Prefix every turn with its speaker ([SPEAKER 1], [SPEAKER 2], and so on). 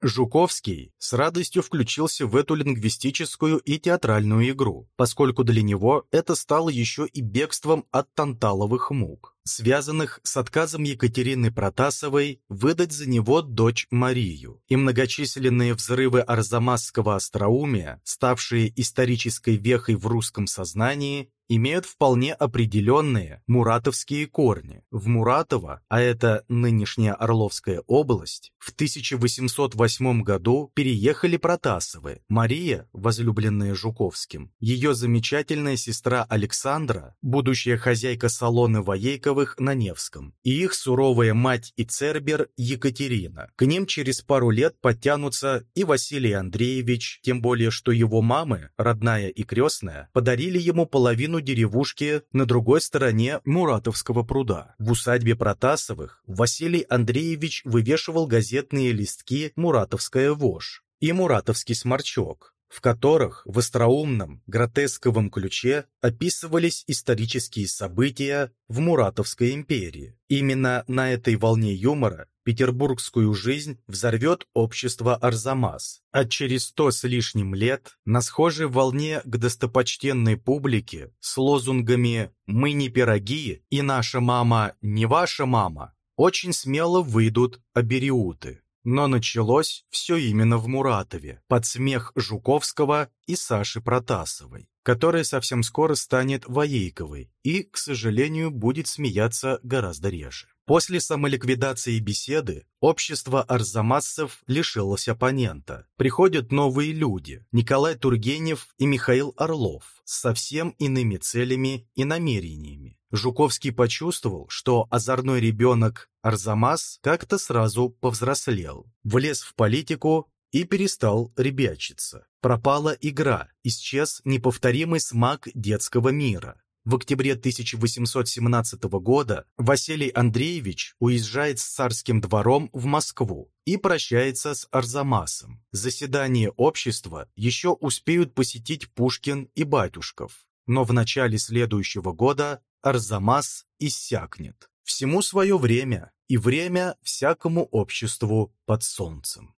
[SPEAKER 1] Жуковский с радостью включился в эту лингвистическую и театральную игру, поскольку для него это стало еще и бегством от танталовых мук, связанных с отказом Екатерины Протасовой выдать за него дочь Марию, и многочисленные взрывы арзамасского остроумия, ставшие исторической вехой в русском сознании, имеют вполне определенные муратовские корни. В Муратово, а это нынешняя Орловская область, в 1808 году переехали Протасовы, Мария, возлюбленная Жуковским, ее замечательная сестра Александра, будущая хозяйка салона Воейковых на Невском, и их суровая мать и цербер Екатерина. К ним через пару лет подтянутся и Василий Андреевич, тем более что его мамы, родная и крестная, подарили ему половину половину деревушки на другой стороне Муратовского пруда. В усадьбе Протасовых Василий Андреевич вывешивал газетные листки «Муратовская вошь» и «Муратовский сморчок», в которых в остроумном, гротесковом ключе описывались исторические события в Муратовской империи. Именно на этой волне юмора петербургскую жизнь взорвет общество Арзамас, а через сто с лишним лет на схожей волне к достопочтенной публике с лозунгами «Мы не пироги» и «Наша мама не ваша мама» очень смело выйдут абериуты. Но началось все именно в Муратове, под смех Жуковского и Саши Протасовой, которая совсем скоро станет Воейковой и, к сожалению, будет смеяться гораздо реже. После самоликвидации беседы общество арзамасцев лишилось оппонента. Приходят новые люди – Николай Тургенев и Михаил Орлов с совсем иными целями и намерениями. Жуковский почувствовал, что озорной ребенок Арзамас как-то сразу повзрослел, влез в политику и перестал ребячиться. Пропала игра, исчез неповторимый смак детского мира. В октябре 1817 года Василий Андреевич уезжает с царским двором в Москву и прощается с Арзамасом. Заседание общества еще успеют посетить Пушкин и Батюшков, но в начале следующего года Арзамас иссякнет. Всему свое время, и время всякому обществу под солнцем.